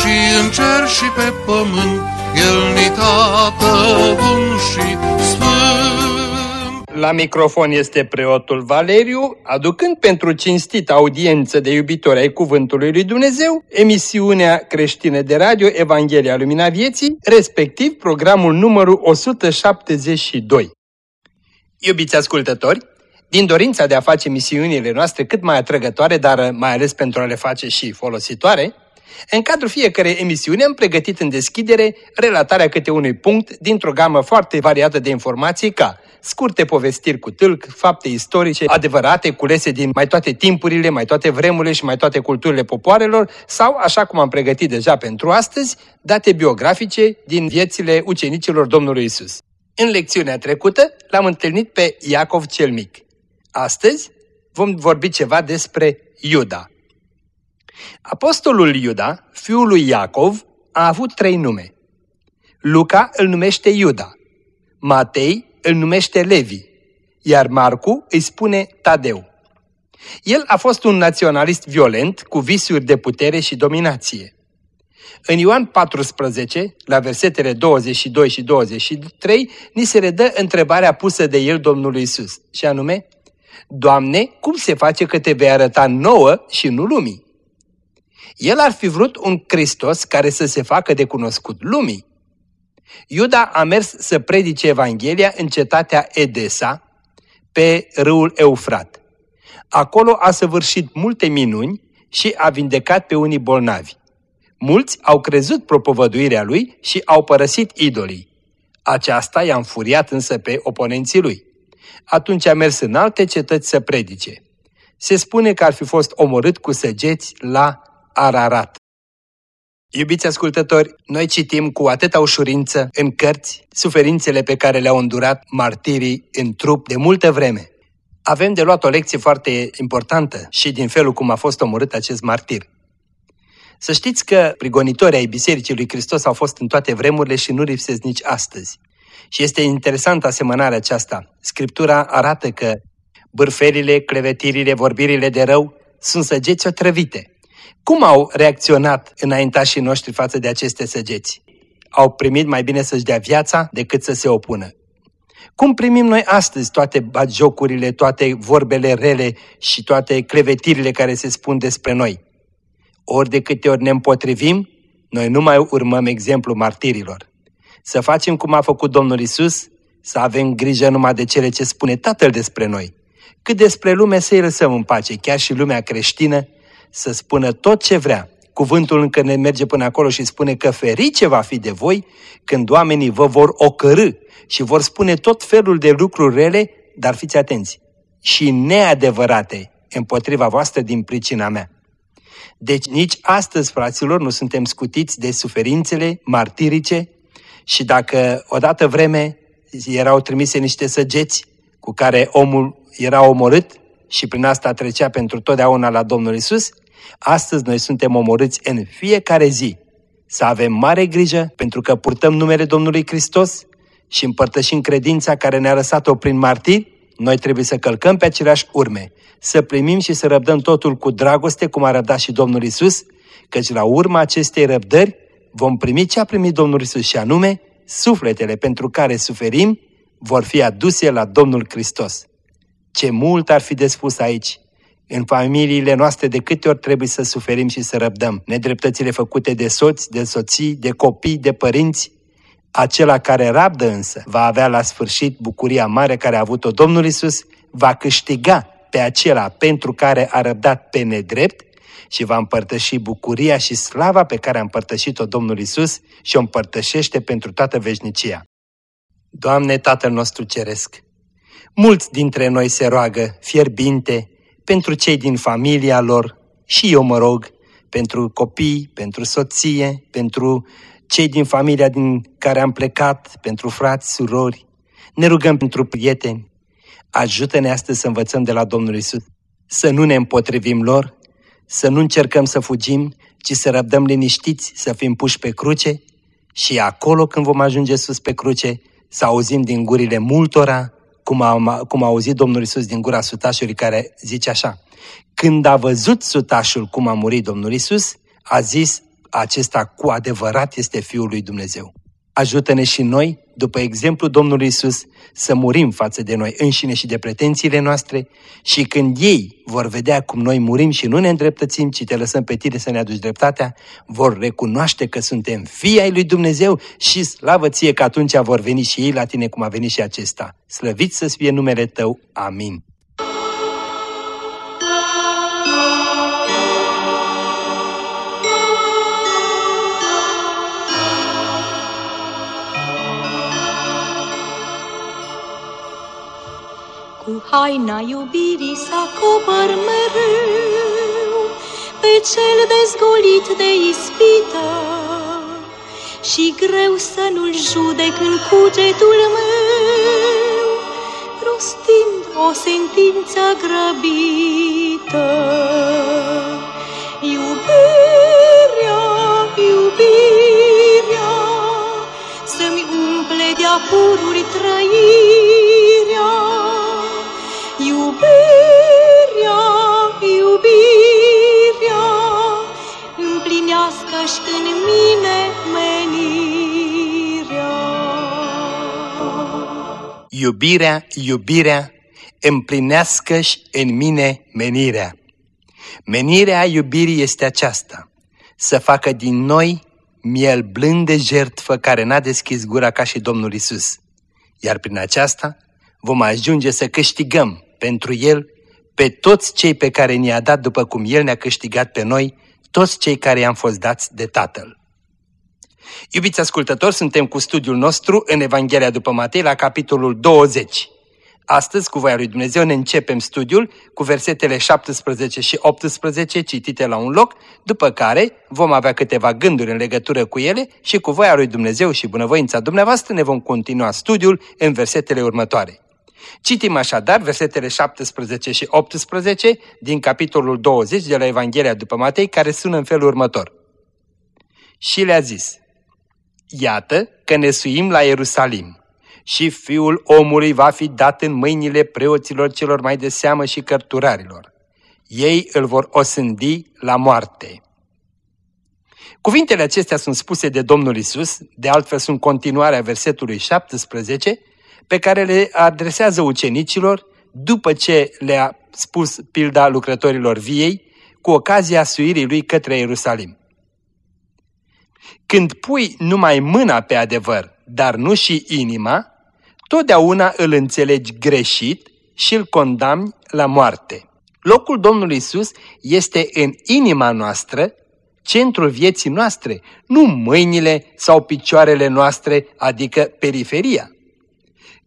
și în cer și pe pământ, El ni tată bun și sfânt. La microfon este preotul Valeriu, aducând pentru cinstit audiență de iubitori ai Cuvântului lui Dumnezeu, emisiunea creștină de radio Evanghelia Lumina Vieții, respectiv programul numărul 172. Iubiți ascultători, din dorința de a face misiunile noastre cât mai atrăgătoare, dar mai ales pentru a le face și folositoare, în cadrul fiecarei emisiuni am pregătit în deschidere relatarea câte unui punct dintr-o gamă foarte variată de informații ca scurte povestiri cu tâlc, fapte istorice, adevărate, culese din mai toate timpurile, mai toate vremurile și mai toate culturile popoarelor, sau, așa cum am pregătit deja pentru astăzi, date biografice din viețile ucenicilor Domnului Isus. În lecțiunea trecută l-am întâlnit pe Iacov cel Mic. Astăzi vom vorbi ceva despre Iuda. Apostolul Iuda, fiul lui Iacov, a avut trei nume. Luca îl numește Iuda, Matei îl numește Levi, iar Marcu îi spune Tadeu. El a fost un naționalist violent cu visuri de putere și dominație. În Ioan 14, la versetele 22 și 23, ni se redă întrebarea pusă de el Domnului Isus, și anume, Doamne, cum se face că te vei arăta nouă și nu lumii? El ar fi vrut un Hristos care să se facă de cunoscut lumii. Iuda a mers să predice Evanghelia în cetatea Edesa, pe râul Eufrat. Acolo a săvârșit multe minuni și a vindecat pe unii bolnavi. Mulți au crezut propovăduirea lui și au părăsit idolii. Aceasta i-a înfuriat însă pe oponenții lui. Atunci a mers în alte cetăți să predice. Se spune că ar fi fost omorât cu săgeți la Ararat. Iubiți ascultători, noi citim cu atâta ușurință în cărți suferințele pe care le-au îndurat martirii în trup de multă vreme. Avem de luat o lecție foarte importantă și din felul cum a fost omorât acest martir. Să știți că prigonitorii ai Bisericii lui Hristos au fost în toate vremurile și nu lipsesc nici astăzi. Și este interesantă asemănarea aceasta. Scriptura arată că bârfelile, clevetirile, vorbirile de rău sunt săgeți otrăvite. Cum au reacționat înaintașii noștri față de aceste săgeți? Au primit mai bine să-și dea viața decât să se opună. Cum primim noi astăzi toate jocurile, toate vorbele rele și toate clevetirile care se spun despre noi? Ori de câte ori ne împotrivim, noi nu mai urmăm exemplul martirilor. Să facem cum a făcut Domnul Isus, să avem grijă numai de cele ce spune Tatăl despre noi. Cât despre lume să-i lăsăm în pace, chiar și lumea creștină, să spună tot ce vrea. Cuvântul încă ne merge până acolo și spune că ferice va fi de voi când oamenii vă vor ocărâ și vor spune tot felul de lucruri rele, dar fiți atenți, și neadevărate împotriva voastră din pricina mea. Deci nici astăzi, fraților, nu suntem scutiți de suferințele martirice și dacă odată vreme erau trimise niște săgeți cu care omul era omorât și prin asta trecea pentru totdeauna la Domnul Isus, Astăzi noi suntem omorâți în fiecare zi. Să avem mare grijă pentru că purtăm numele Domnului Hristos și împărtășim credința care ne-a lăsat-o prin martiri, noi trebuie să călcăm pe aceleași urme, să primim și să răbdăm totul cu dragoste, cum a răbdat și Domnul Isus, căci la urma acestei răbdări vom primi ce a primit Domnul Isus și anume, sufletele pentru care suferim vor fi aduse la Domnul Hristos. Ce mult ar fi de spus aici, în familiile noastre de câte ori trebuie să suferim și să răbdăm nedreptățile făcute de soți, de soții, de copii, de părinți. Acela care rabdă însă va avea la sfârșit bucuria mare care a avut-o Domnul Isus, va câștiga pe acela pentru care a răbdat pe nedrept și va împărtăși bucuria și slava pe care a împărtășit-o Domnul Isus și o împărtășește pentru toată veșnicia. Doamne Tatăl nostru Ceresc, mulți dintre noi se roagă fierbinte pentru cei din familia lor și eu mă rog pentru copii, pentru soție, pentru cei din familia din care am plecat, pentru frați, surori. Ne rugăm pentru prieteni. Ajută-ne astăzi să învățăm de la Domnul Isus, să nu ne împotrivim lor, să nu încercăm să fugim, ci să răbdăm liniștiți, să fim puși pe cruce și acolo când vom ajunge sus pe cruce, să auzim din gurile multora, cum a, cum a auzit Domnul Isus din gura sutașului care zice așa, când a văzut sutașul cum a murit Domnul Isus, a zis, acesta cu adevărat este Fiul lui Dumnezeu. Ajută-ne și noi, după exemplu Domnului Isus, să murim față de noi înșine și de pretențiile noastre și când ei vor vedea cum noi murim și nu ne îndreptățim, ci te lăsăm pe tine să ne aduci dreptatea, vor recunoaște că suntem fii ai lui Dumnezeu și slavă ție că atunci vor veni și ei la tine cum a venit și acesta. Slăvit să fie numele tău. Amin. Haina iubirii să acopăr mereu Pe cel dezgolit de ispită. Și greu să nu-l judec în cugetul meu Rostind o sentință grăbită. Iubirea, iubirea Să-mi umple de apururi trăirea împlinească-și în mine menirea. Iubirea, iubirea, împlinească-și în mine menirea. Menirea iubirii este aceasta, să facă din noi miel blând de jertfă care n-a deschis gura ca și Domnul Isus. Iar prin aceasta vom ajunge să câștigăm pentru El pe toți cei pe care ni-a dat după cum El ne-a câștigat pe noi, toți cei care i-am fost dați de Tatăl. Iubiți ascultători, suntem cu studiul nostru în Evanghelia după Matei la capitolul 20. Astăzi, cu voia lui Dumnezeu, ne începem studiul cu versetele 17 și 18 citite la un loc, după care vom avea câteva gânduri în legătură cu ele și cu voia lui Dumnezeu și bunăvoința dumneavoastră ne vom continua studiul în versetele următoare. Citim așadar versetele 17 și 18 din capitolul 20 de la Evanghelia după Matei, care sună în felul următor. Și le-a zis, Iată că ne suim la Ierusalim și fiul omului va fi dat în mâinile preoților celor mai de seamă și cărturarilor. Ei îl vor osândi la moarte. Cuvintele acestea sunt spuse de Domnul Isus, de altfel sunt continuarea versetului 17, pe care le adresează ucenicilor după ce le-a spus pilda lucrătorilor viei cu ocazia suirii lui către Ierusalim. Când pui numai mâna pe adevăr, dar nu și inima, totdeauna îl înțelegi greșit și îl condamni la moarte. Locul Domnului Isus este în inima noastră, centrul vieții noastre, nu mâinile sau picioarele noastre, adică periferia.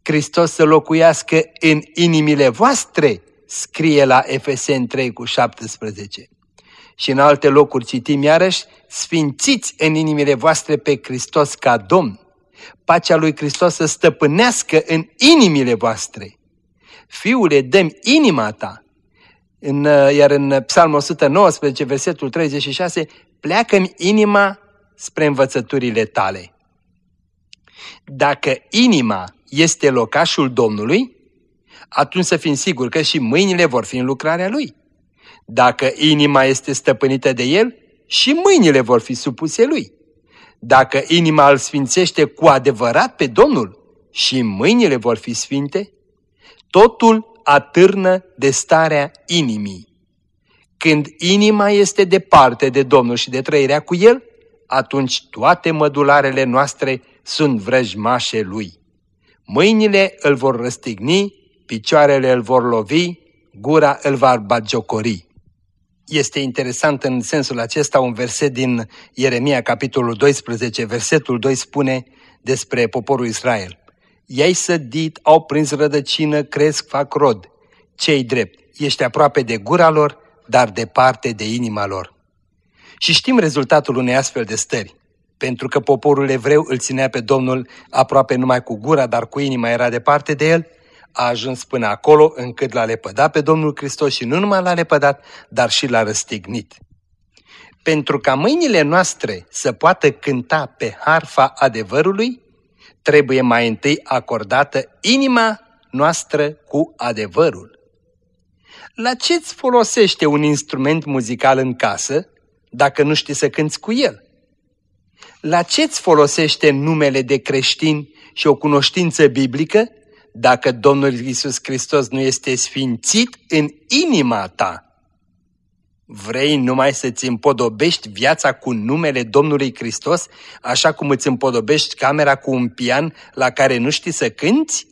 Hristos să locuiască în inimile voastre, scrie la Efesen 3 cu 17. Și în alte locuri citim iarăși, sfințiți în inimile voastre pe Hristos ca Domn. Pacea lui Hristos să stăpânească în inimile voastre. Fiule, dăm inima ta. În, iar în Psalmul 119, versetul 36, pleacă-mi inima spre învățăturile tale. Dacă inima este locașul Domnului, atunci să fim siguri că și mâinile vor fi în lucrarea Lui. Dacă inima este stăpânită de El, și mâinile vor fi supuse Lui. Dacă inima îl sfințește cu adevărat pe Domnul, și mâinile vor fi sfinte, totul atârnă de starea inimii. Când inima este departe de Domnul și de trăirea cu El, atunci toate mădularele noastre sunt vrăjmașe Lui. Mâinile îl vor răstigni, picioarele îl vor lovi, gura îl va bagiocori. Este interesant în sensul acesta un verset din Ieremia, capitolul 12, versetul 2 spune despre poporul Israel. Ei sădit, au prins rădăcină, cresc, fac rod. Cei drept, ești aproape de gura lor, dar departe de inima lor. Și știm rezultatul unei astfel de stări, pentru că poporul evreu îl ținea pe Domnul aproape numai cu gura, dar cu inima era departe de el, a ajuns până acolo încât l-a lepădat pe Domnul Hristos și nu numai l-a lepădat, dar și l-a răstignit. Pentru ca mâinile noastre să poată cânta pe harfa adevărului, trebuie mai întâi acordată inima noastră cu adevărul. La ce îți folosește un instrument muzical în casă dacă nu știi să cânți cu el? La ce îți folosește numele de creștin și o cunoștință biblică dacă Domnul Isus Hristos nu este sfințit în inima ta? Vrei numai să-ți împodobești viața cu numele Domnului Hristos, așa cum îți împodobești camera cu un pian la care nu știi să cânți?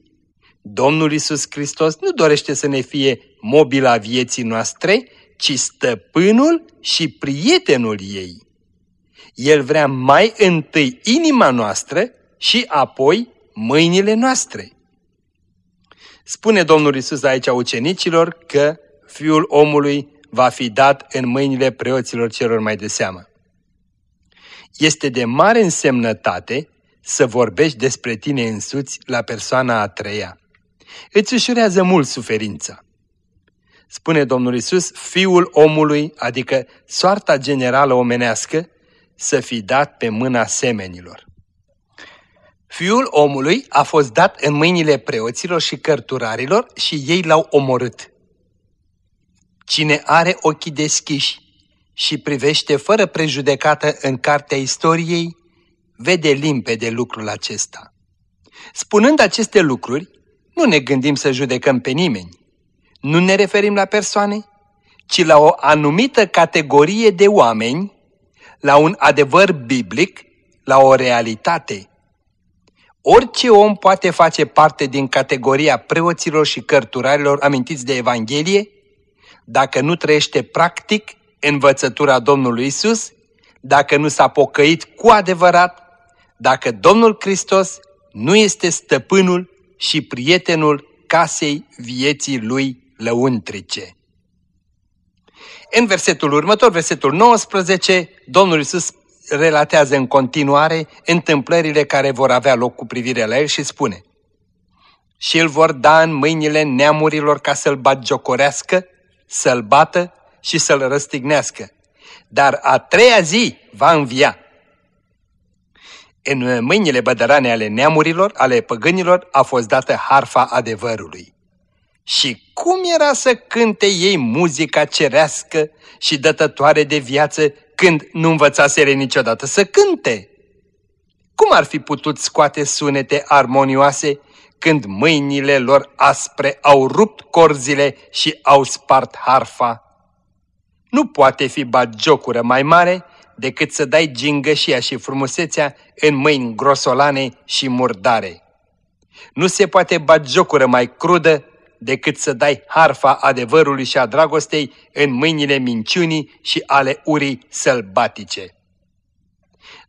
Domnul Isus Hristos nu dorește să ne fie mobila vieții noastre, ci stăpânul și prietenul ei. El vrea mai întâi inima noastră și apoi mâinile noastre. Spune Domnul Isus aici ucenicilor că Fiul omului va fi dat în mâinile preoților celor mai de seamă. Este de mare însemnătate să vorbești despre tine însuți la persoana a treia. Îți ușurează mult suferința. Spune Domnul Isus, fiul omului, adică soarta generală omenească, să fi dat pe mâna semenilor. Fiul omului a fost dat în mâinile preoților și cărturarilor și ei l-au omorât. Cine are ochii deschiși și privește fără prejudecată în cartea istoriei, vede limpede lucrul acesta. Spunând aceste lucruri, nu ne gândim să judecăm pe nimeni. Nu ne referim la persoane, ci la o anumită categorie de oameni, la un adevăr biblic, la o realitate. Orice om poate face parte din categoria preoților și cărturarilor amintiți de Evanghelie, dacă nu trăiește practic învățătura Domnului Isus, dacă nu s-a pocăit cu adevărat, dacă Domnul Hristos nu este stăpânul și prietenul casei vieții lui lăuntrice. În versetul următor, versetul 19, Domnul Isus relatează în continuare întâmplările care vor avea loc cu privire la el și spune Și îl vor da în mâinile neamurilor ca să-l batjocorească să-l bată și să-l răstignească. Dar a treia zi va învia. În mâinile bădărane ale neamurilor, ale păgânilor, a fost dată harfa adevărului. Și cum era să cânte ei muzica cerească și dătătoare de viață când nu învățaseră niciodată să cânte? Cum ar fi putut scoate sunete armonioase când mâinile lor aspre au rupt corzile și au spart harfa. Nu poate fi bagiocură mai mare decât să dai gingășia și frumusețea în mâini grosolane și murdare. Nu se poate bagiocură mai crudă decât să dai harfa adevărului și a dragostei în mâinile minciunii și ale urii sălbatice.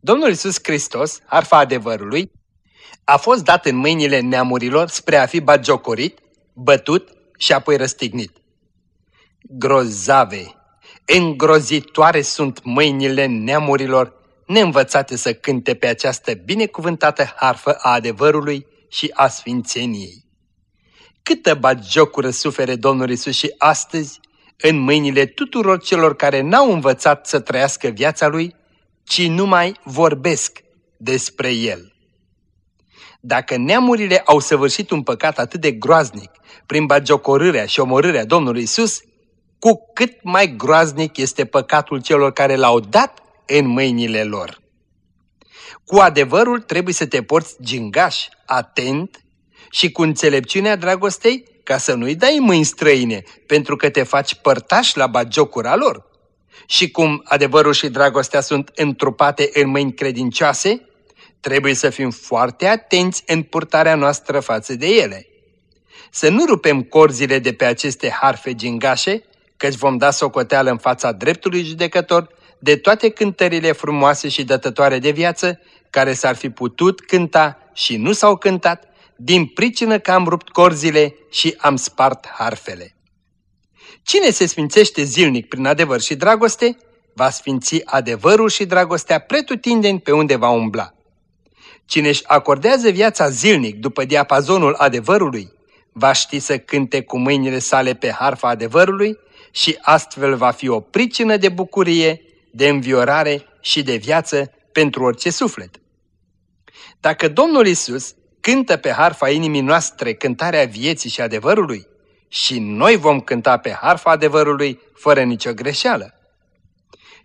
Domnul Iisus Hristos, harfa adevărului, a fost dat în mâinile neamurilor spre a fi bagiocorit, bătut și apoi răstignit. Grozave, îngrozitoare sunt mâinile neamurilor neînvățate să cânte pe această binecuvântată harfă a adevărului și a sfințeniei. Câtă bagiocură sufere Domnul Isus și astăzi în mâinile tuturor celor care n-au învățat să trăiască viața Lui, ci numai vorbesc despre El. Dacă neamurile au săvârșit un păcat atât de groaznic prin bagiocorârea și omorârea Domnului Isus, cu cât mai groaznic este păcatul celor care l-au dat în mâinile lor. Cu adevărul trebuie să te porți gingaș, atent și cu înțelepciunea dragostei ca să nu-i dai mâini străine, pentru că te faci părtaș la bagiocura lor. Și cum adevărul și dragostea sunt întrupate în mâini credincioase, Trebuie să fim foarte atenți în purtarea noastră față de ele. Să nu rupem corzile de pe aceste harfe gingașe, căci vom da socoteală în fața dreptului judecător de toate cântările frumoase și dătătoare de viață care s-ar fi putut cânta și nu s-au cântat, din pricină că am rupt corzile și am spart harfele. Cine se sfințește zilnic prin adevăr și dragoste, va sfinți adevărul și dragostea pretutindeni pe unde va umbla. Cine își acordează viața zilnic după diapazonul adevărului, va ști să cânte cu mâinile sale pe harfa adevărului și astfel va fi o pricină de bucurie, de înviorare și de viață pentru orice suflet. Dacă Domnul Isus cântă pe harfa inimii noastre cântarea vieții și adevărului, și noi vom cânta pe harfa adevărului fără nicio greșeală.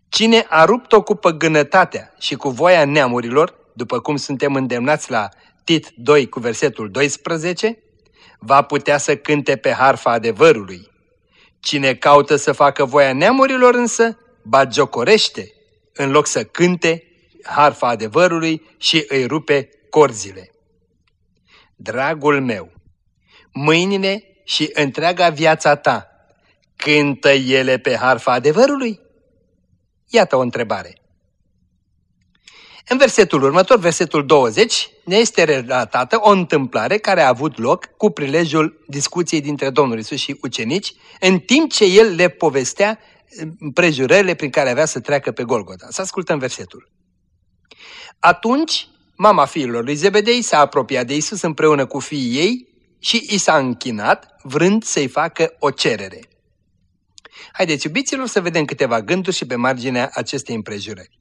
Cine a rupt-o cu păgânătatea și cu voia neamurilor, după cum suntem îndemnați la Tit 2 cu versetul 12, va putea să cânte pe harfa adevărului. Cine caută să facă voia neamurilor însă, bagiocorește, în loc să cânte harfa adevărului și îi rupe corzile. Dragul meu, mâinile și întreaga viața ta, cântă ele pe harfa adevărului? Iată o întrebare. În versetul următor, versetul 20, ne este relatată o întâmplare care a avut loc cu prilejul discuției dintre Domnul Isus și ucenici, în timp ce el le povestea prejurările prin care avea să treacă pe Golgota. Să ascultăm versetul. Atunci, mama fiilor lui Zebedei s-a apropiat de Isus împreună cu fiii ei și i s-a închinat, vrând să-i facă o cerere. Haideți, iubiților, să vedem câteva gânduri și pe marginea acestei împrejurări.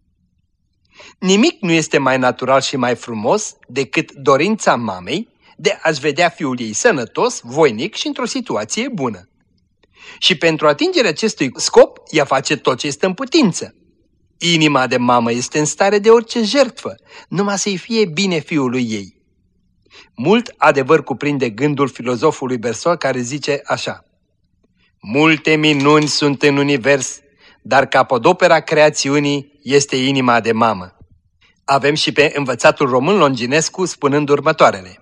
Nimic nu este mai natural și mai frumos decât dorința mamei de a-și vedea fiul ei sănătos, voinic și într-o situație bună. Și pentru atingerea acestui scop, ea face tot ce este în putință. Inima de mamă este în stare de orice jertfă, numai să-i fie bine fiului ei. Mult adevăr cuprinde gândul filozofului Bersol care zice așa. Multe minuni sunt în univers, dar capodopera creațiunii este inima de mamă. Avem și pe învățatul român Longinescu spunând următoarele.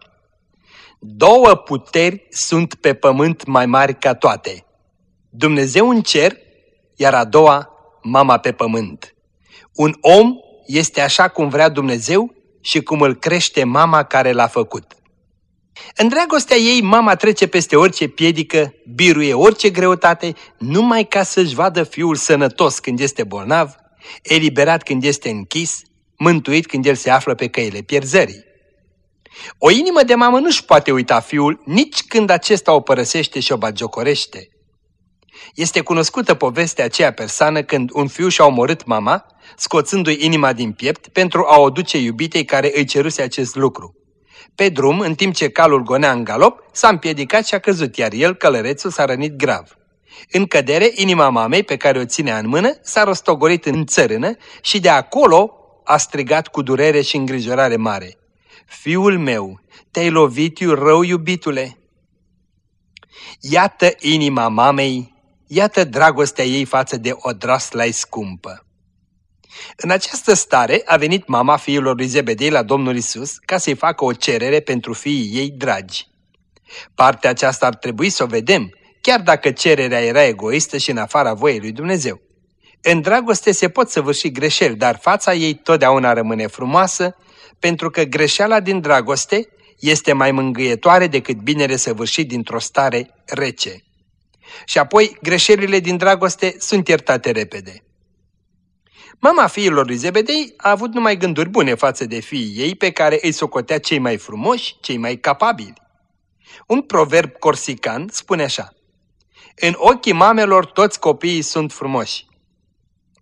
Două puteri sunt pe pământ mai mari ca toate. Dumnezeu în cer, iar a doua, mama pe pământ. Un om este așa cum vrea Dumnezeu și cum îl crește mama care l-a făcut. În dragostea ei, mama trece peste orice piedică, biruie orice greutate, numai ca să-și vadă fiul sănătos când este bolnav, eliberat când este închis, mântuit când el se află pe căile pierzării. O inimă de mamă nu-și poate uita fiul nici când acesta o părăsește și o bagiocorește. Este cunoscută povestea aceea persoană când un fiu și-a omorât mama, scoțându-i inima din piept pentru a o duce iubitei care îi ceruse acest lucru. Pe drum, în timp ce calul gonea în galop, s-a împiedicat și a căzut, iar el, călărețul, s-a rănit grav. În cădere, inima mamei, pe care o ținea în mână, s-a rostogolit în țărână și de acolo a strigat cu durere și îngrijorare mare. Fiul meu, te-ai lovit rău, iubitule! Iată inima mamei, iată dragostea ei față de o draslai scumpă. În această stare a venit mama fiilor lui Zebedei la Domnul Isus ca să-i facă o cerere pentru fiii ei dragi. Partea aceasta ar trebui să o vedem, chiar dacă cererea era egoistă și în afara voiei lui Dumnezeu. În dragoste se pot săvârși greșeli, dar fața ei totdeauna rămâne frumoasă, pentru că greșeala din dragoste este mai mângâietoare decât binele săvârșit dintr-o stare rece. Și apoi, greșelile din dragoste sunt iertate repede. Mama fiilor lui Zebedei a avut numai gânduri bune față de fiii ei pe care îi socotea cei mai frumoși, cei mai capabili. Un proverb corsican spune așa, În ochii mamelor toți copiii sunt frumoși.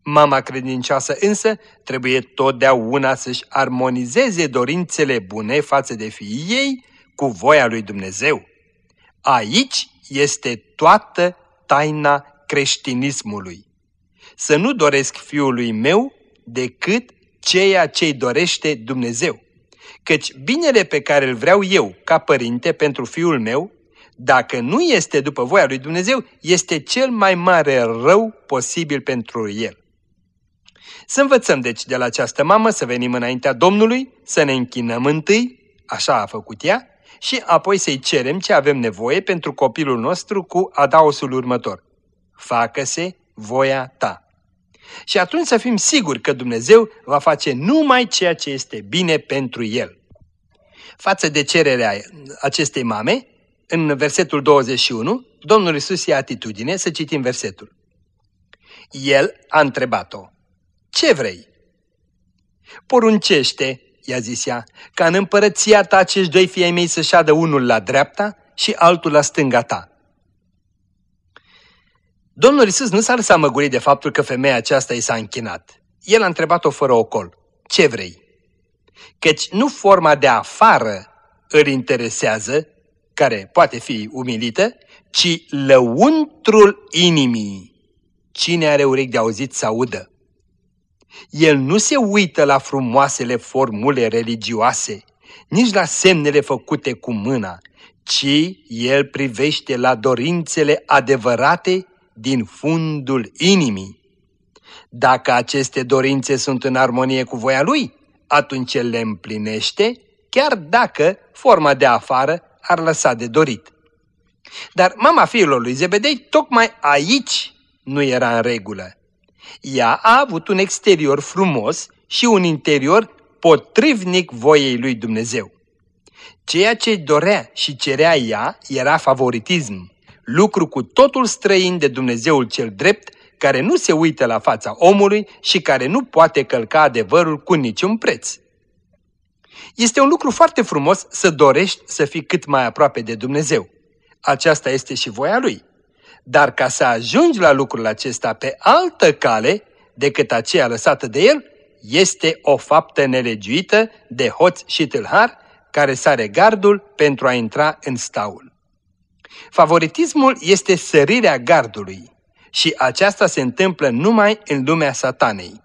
Mama credincioasă însă trebuie totdeauna să-și armonizeze dorințele bune față de fiii ei cu voia lui Dumnezeu. Aici este toată taina creștinismului să nu doresc fiului meu decât ceea ce-i dorește Dumnezeu. Căci binele pe care îl vreau eu ca părinte pentru fiul meu, dacă nu este după voia lui Dumnezeu, este cel mai mare rău posibil pentru el. Să învățăm deci de la această mamă să venim înaintea Domnului, să ne închinăm întâi, așa a făcut ea, și apoi să-i cerem ce avem nevoie pentru copilul nostru cu adaosul următor. Facă-se voia ta. Și atunci să fim siguri că Dumnezeu va face numai ceea ce este bine pentru el. Față de cererea acestei mame, în versetul 21, Domnul Isus ia atitudine să citim versetul. El a întrebat-o, Ce vrei? Poruncește, i-a zis ea, ca în împărăția ta acești doi fii ai mei să șadă unul la dreapta și altul la stânga ta. Domnul Isus nu s-a lăsat măgurit de faptul că femeia aceasta i s-a închinat. El a întrebat-o fără ocol. Ce vrei? Căci nu forma de afară îl interesează, care poate fi umilită, ci lăuntrul inimii. Cine are urechi de auzit să audă. El nu se uită la frumoasele formule religioase, nici la semnele făcute cu mâna, ci el privește la dorințele adevărate din fundul inimii. Dacă aceste dorințe sunt în armonie cu voia lui, atunci el le împlinește, chiar dacă forma de afară ar lăsa de dorit. Dar mama fiilor lui Zebedei tocmai aici nu era în regulă. Ea a avut un exterior frumos și un interior potrivnic voiei lui Dumnezeu. Ceea ce dorea și cerea ea era favoritism, lucru cu totul străin de Dumnezeul cel drept, care nu se uită la fața omului și care nu poate călca adevărul cu niciun preț. Este un lucru foarte frumos să dorești să fii cât mai aproape de Dumnezeu. Aceasta este și voia Lui. Dar ca să ajungi la lucrul acesta pe altă cale decât aceea lăsată de El, este o faptă nelegiuită de hoț și tâlhar care sare gardul pentru a intra în staul. Favoritismul este sărirea gardului și aceasta se întâmplă numai în lumea satanei.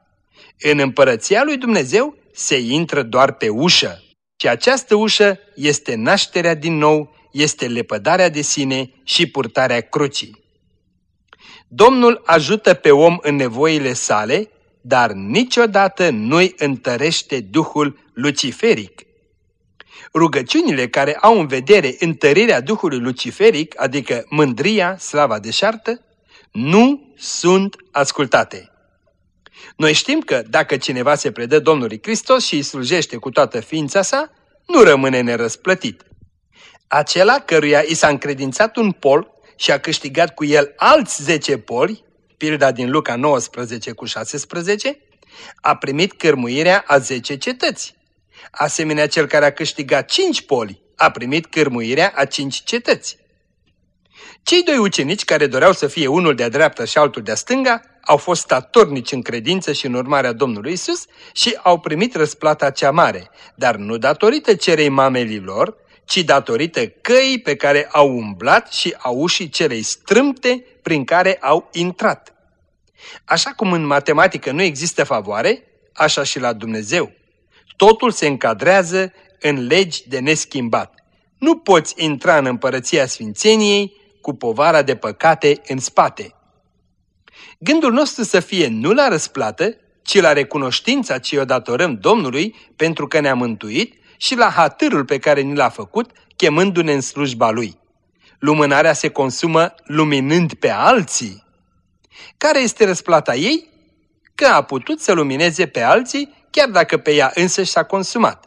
În împărăția lui Dumnezeu se intră doar pe ușă și această ușă este nașterea din nou, este lepădarea de sine și purtarea crucii. Domnul ajută pe om în nevoile sale, dar niciodată nu-i întărește duhul luciferic. Rugăciunile care au în vedere întărirea duhului luciferic, adică mândria, slava deșartă, nu sunt ascultate. Noi știm că dacă cineva se predă Domnului Hristos și îi slujește cu toată ființa sa, nu rămâne nerăsplătit. Acela căruia i s-a încredințat un pol și a câștigat cu el alți 10 poli, pilda din Luca 19 cu 16, a primit cărmuirea a 10 cetăți. Asemenea, cel care a câștigat 5 poli a primit cărmuirea a 5 cetăți. Cei doi ucenici care doreau să fie unul de-a dreapta și altul de-a stânga au fost statornici în credință și în urmarea Domnului Isus și au primit răsplata cea mare, dar nu datorită cerei mamelii lor, ci datorită căii pe care au umblat și a ușii celei strâmte prin care au intrat. Așa cum în matematică nu există favoare, așa și la Dumnezeu. Totul se încadrează în legi de neschimbat. Nu poți intra în împărăția Sfințeniei cu povara de păcate în spate. Gândul nostru să fie nu la răsplată, ci la recunoștința ce o datorăm Domnului pentru că ne-a mântuit și la hatârul pe care ni l-a făcut, chemându-ne în slujba Lui. Lumânarea se consumă luminând pe alții. Care este răsplata ei? Că a putut să lumineze pe alții, chiar dacă pe ea însă s-a consumat.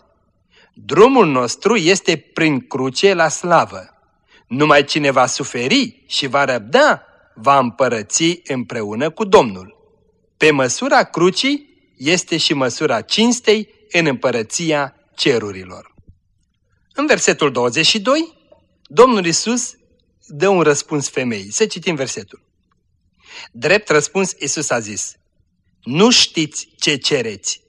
Drumul nostru este prin cruce la slavă. Numai cine va suferi și va răbda, va împărăți împreună cu Domnul. Pe măsura crucii este și măsura cinstei în împărăția cerurilor. În versetul 22, Domnul Isus dă un răspuns femeii. Să citim versetul. Drept răspuns, Isus a zis, Nu știți ce cereți.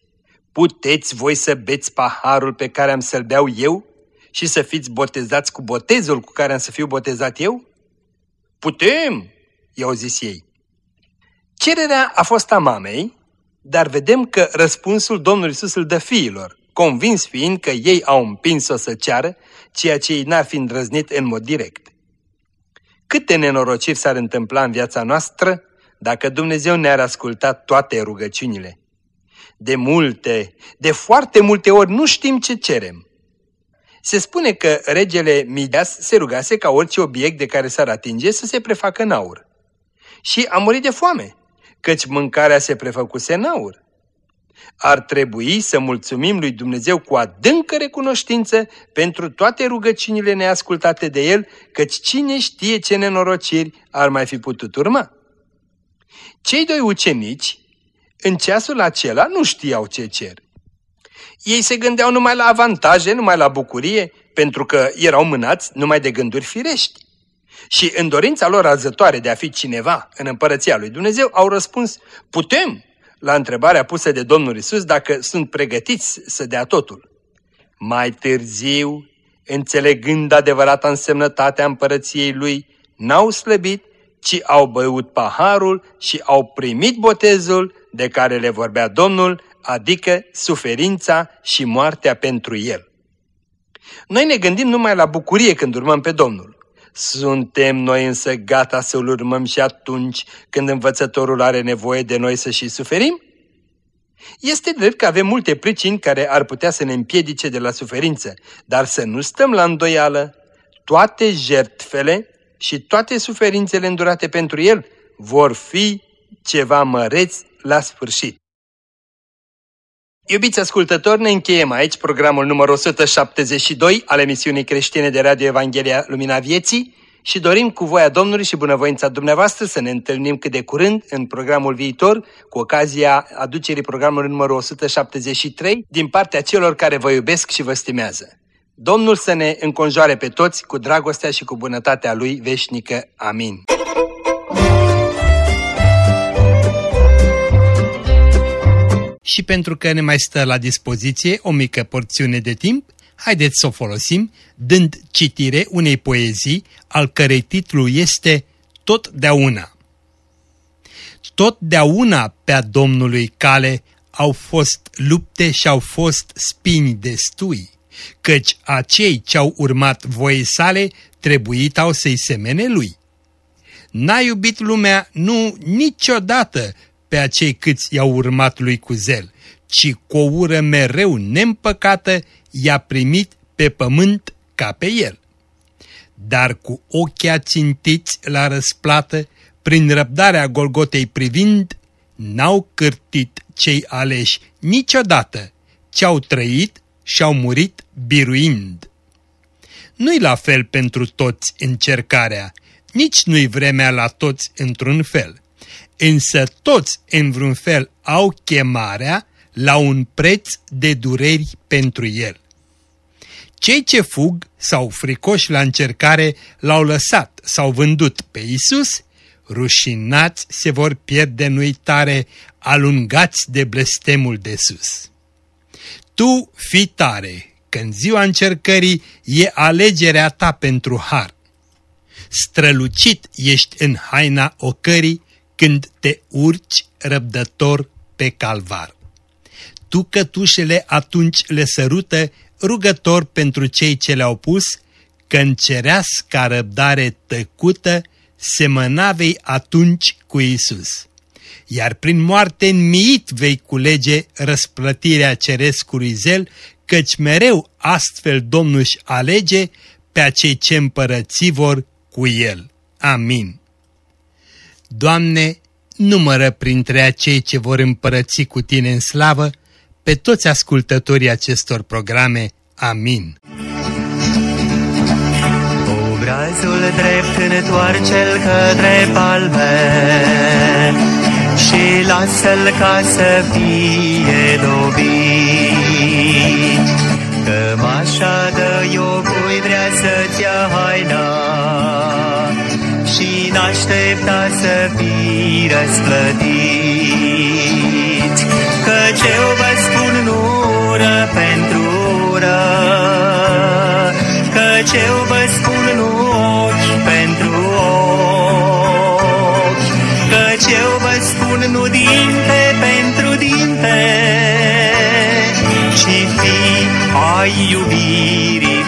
Puteți voi să beți paharul pe care am să-l beau eu și să fiți botezați cu botezul cu care am să fiu botezat eu? Putem, i-au zis ei. Cererea a fost a mamei, dar vedem că răspunsul Domnului Isus îl dă fiilor convins fiind că ei au împins-o să ceară, ceea ce ei n-ar fi îndrăznit în mod direct. Câte nenorociri s-ar întâmpla în viața noastră dacă Dumnezeu ne-ar asculta toate rugăciunile? De multe, de foarte multe ori nu știm ce cerem. Se spune că regele Midas se rugase ca orice obiect de care s-ar atinge să se prefacă în aur. Și a murit de foame, căci mâncarea se prefăcuse în aur ar trebui să mulțumim lui Dumnezeu cu adâncă recunoștință pentru toate rugăciunile neascultate de El, căci cine știe ce nenorociri ar mai fi putut urma. Cei doi ucenici, În ceasul acela nu știau ce cer. Ei se gândeau numai la avantaje, numai la bucurie, pentru că erau mânați numai de gânduri firești. Și în dorința lor arzătoare de a fi cineva în împărăția lui Dumnezeu, au răspuns, putem, la întrebarea pusă de Domnul Isus dacă sunt pregătiți să dea totul. Mai târziu, înțelegând adevărata însemnătatea împărăției lui, n-au slăbit, ci au băut paharul și au primit botezul de care le vorbea Domnul, adică suferința și moartea pentru el. Noi ne gândim numai la bucurie când urmăm pe Domnul. Suntem noi însă gata să-L urmăm și atunci când învățătorul are nevoie de noi să și suferim? Este drept că avem multe pricini care ar putea să ne împiedice de la suferință, dar să nu stăm la îndoială. Toate jertfele și toate suferințele îndurate pentru El vor fi ceva măreți la sfârșit. Iubiți ascultători, ne încheiem aici programul numărul 172 al emisiunii creștine de Radio Evanghelia Lumina Vieții și dorim cu voia Domnului și bunăvoința dumneavoastră să ne întâlnim cât de curând în programul viitor cu ocazia aducerii programului numărul 173 din partea celor care vă iubesc și vă stimează. Domnul să ne înconjoare pe toți cu dragostea și cu bunătatea Lui veșnică. Amin. Și pentru că ne mai stă la dispoziție o mică porțiune de timp, haideți să o folosim dând citire unei poezii al cărei titlu este Totdeauna. Totdeauna pe-a Domnului cale au fost lupte și au fost spini destui, căci acei ce-au urmat voii sale trebuitau să-i semene lui. N-a iubit lumea, nu niciodată, pe acei câți i-au urmat lui cu zel, ci cu o ură mereu neîmpăcată i-a primit pe pământ ca pe el. Dar cu ochii țintiți la răsplată, prin răbdarea Golgotei privind, n-au cârtit cei aleși niciodată, ce-au trăit și-au murit biruind. Nu-i la fel pentru toți încercarea, nici nu-i vremea la toți într-un fel, însă toți în vreun fel au chemarea la un preț de dureri pentru el. Cei ce fug sau fricoși la încercare l-au lăsat sau vândut pe Isus, rușinați se vor pierde în uitare, alungați de blestemul de sus. Tu fi tare, că în ziua încercării e alegerea ta pentru har. Strălucit ești în haina ocării când te urci răbdător pe calvar. Tu cătușele atunci le sărută rugător pentru cei ce le-au pus, că în cereasca răbdare tăcută semănavei atunci cu Isus. Iar prin moarte înmiit vei culege răsplătirea cerescului zel, căci mereu astfel Domnul își alege pe acei ce împărăți vor cu El. Amin. Doamne, numără printre acei ce vor împărăți cu Tine în slavă pe toți ascultătorii acestor programe. Amin. Obrazul drept întoarce-l către palme și lasă-l ca să fie dobit. Cămașa de iocui vrea să-ți ia haina și n-aștepta să fii răsplătit. Căci eu vă spun nu ură pentru ură, Căci eu vă spun nu ochi pentru ochi, Căci eu vă spun nu dinte pentru dinte, Și fi ai iubirii